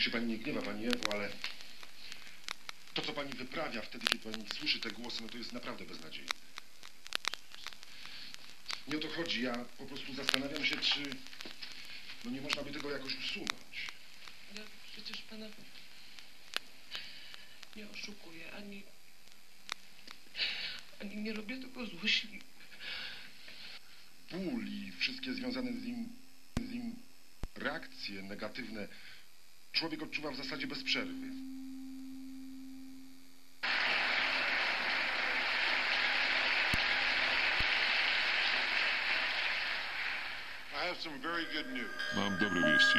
Niech się pani nie gniewa, pani Ewo, ale to, co pani wyprawia wtedy, kiedy pani słyszy te głosy, no to jest naprawdę beznadziejne. Nie o to chodzi. Ja po prostu zastanawiam się, czy no nie można by tego jakoś usunąć. Ja przecież pana nie oszukuję, ani, ani nie robię tego złośliwie. Ból i wszystkie związane z nim, z nim reakcje negatywne człowiek odczuwa w zasadzie bez przerwy. Mam dobre wieści.